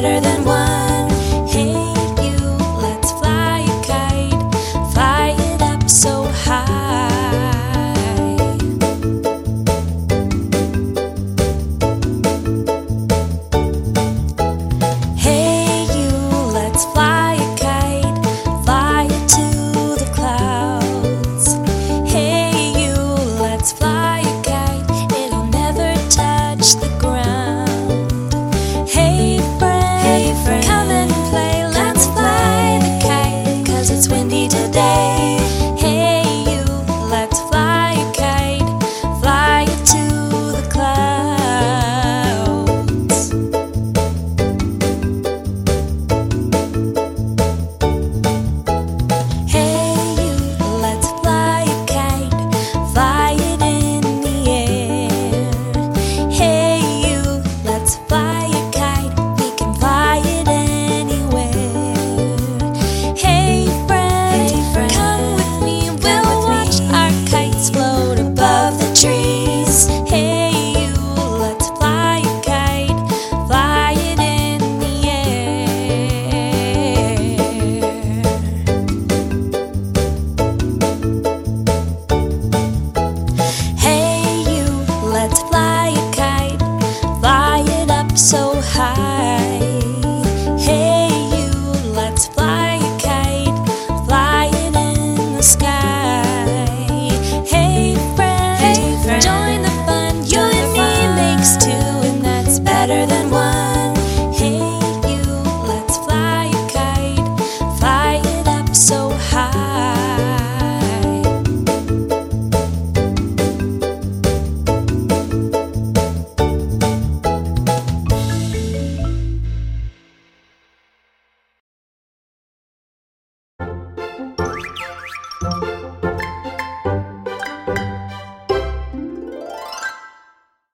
better than one. Hey, you, let's fly a kite, fly it up so high. Hey, you, let's fly a kite, fly it to the clouds. Hey, you, let's fly. so high.